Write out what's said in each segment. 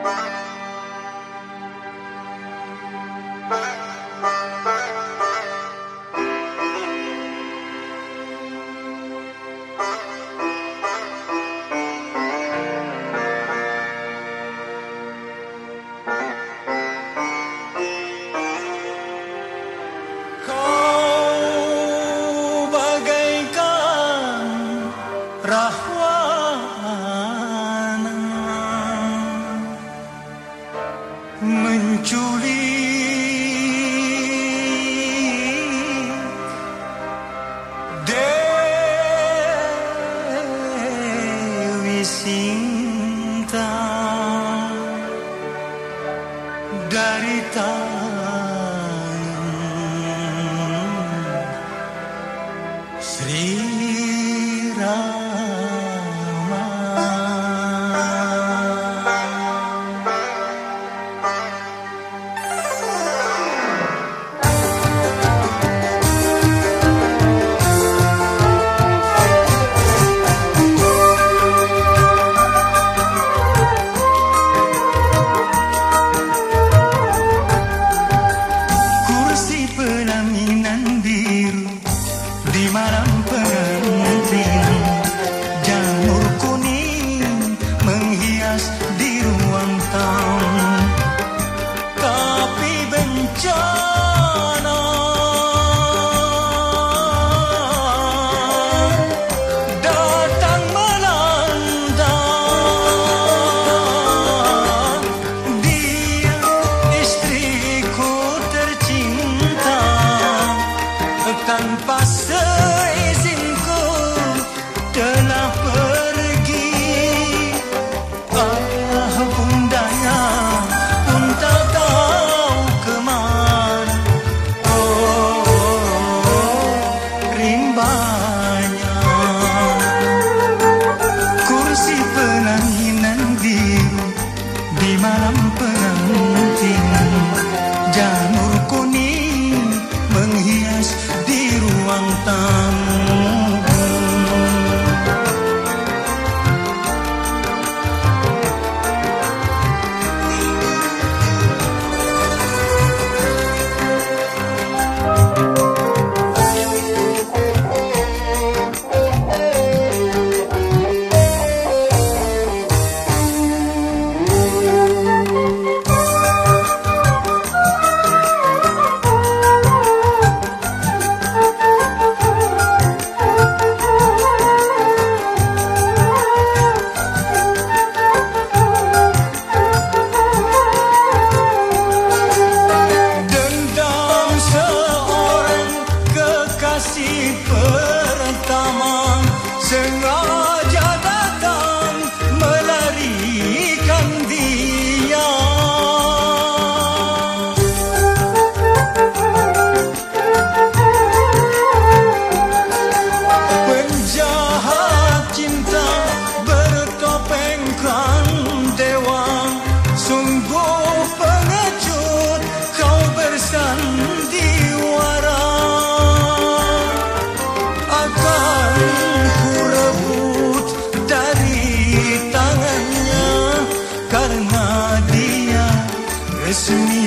Bye. mencuri Dewi Sinta dari tangan Sri Tanpa seizinku telah pergi. Ah bundanya pun tak tahu kemana. Oh rimbanya. Kursi pelaminan biru di malam pengantin. Janur listen to me.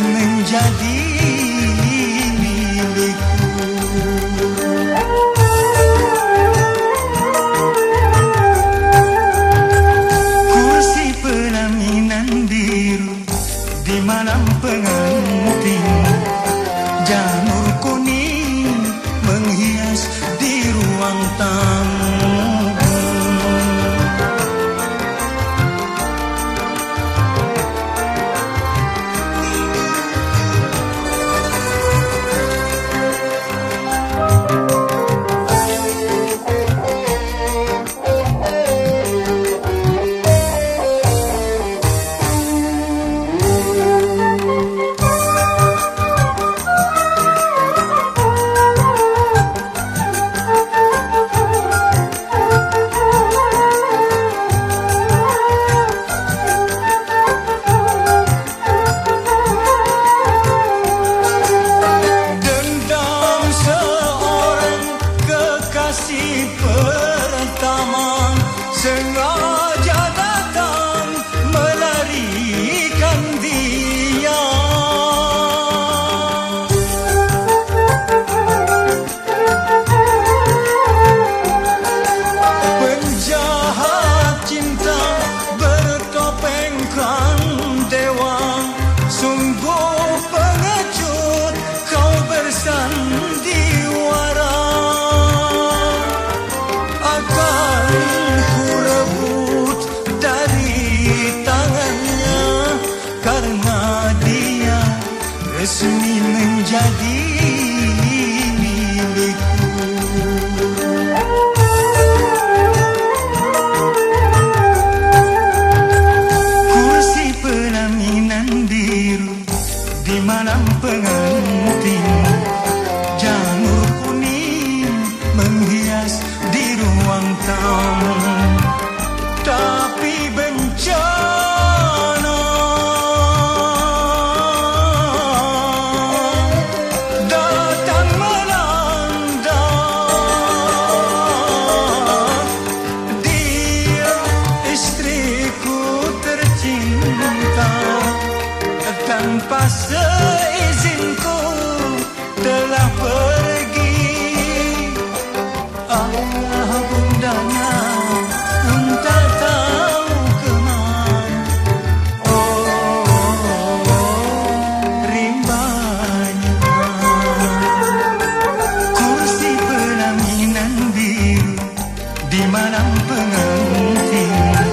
malam pengantin, Jamur kuning menghias di ruang tamu. Tapi bencana. Datang melanda. Dia istriku tercinta Tanpa se. 不能停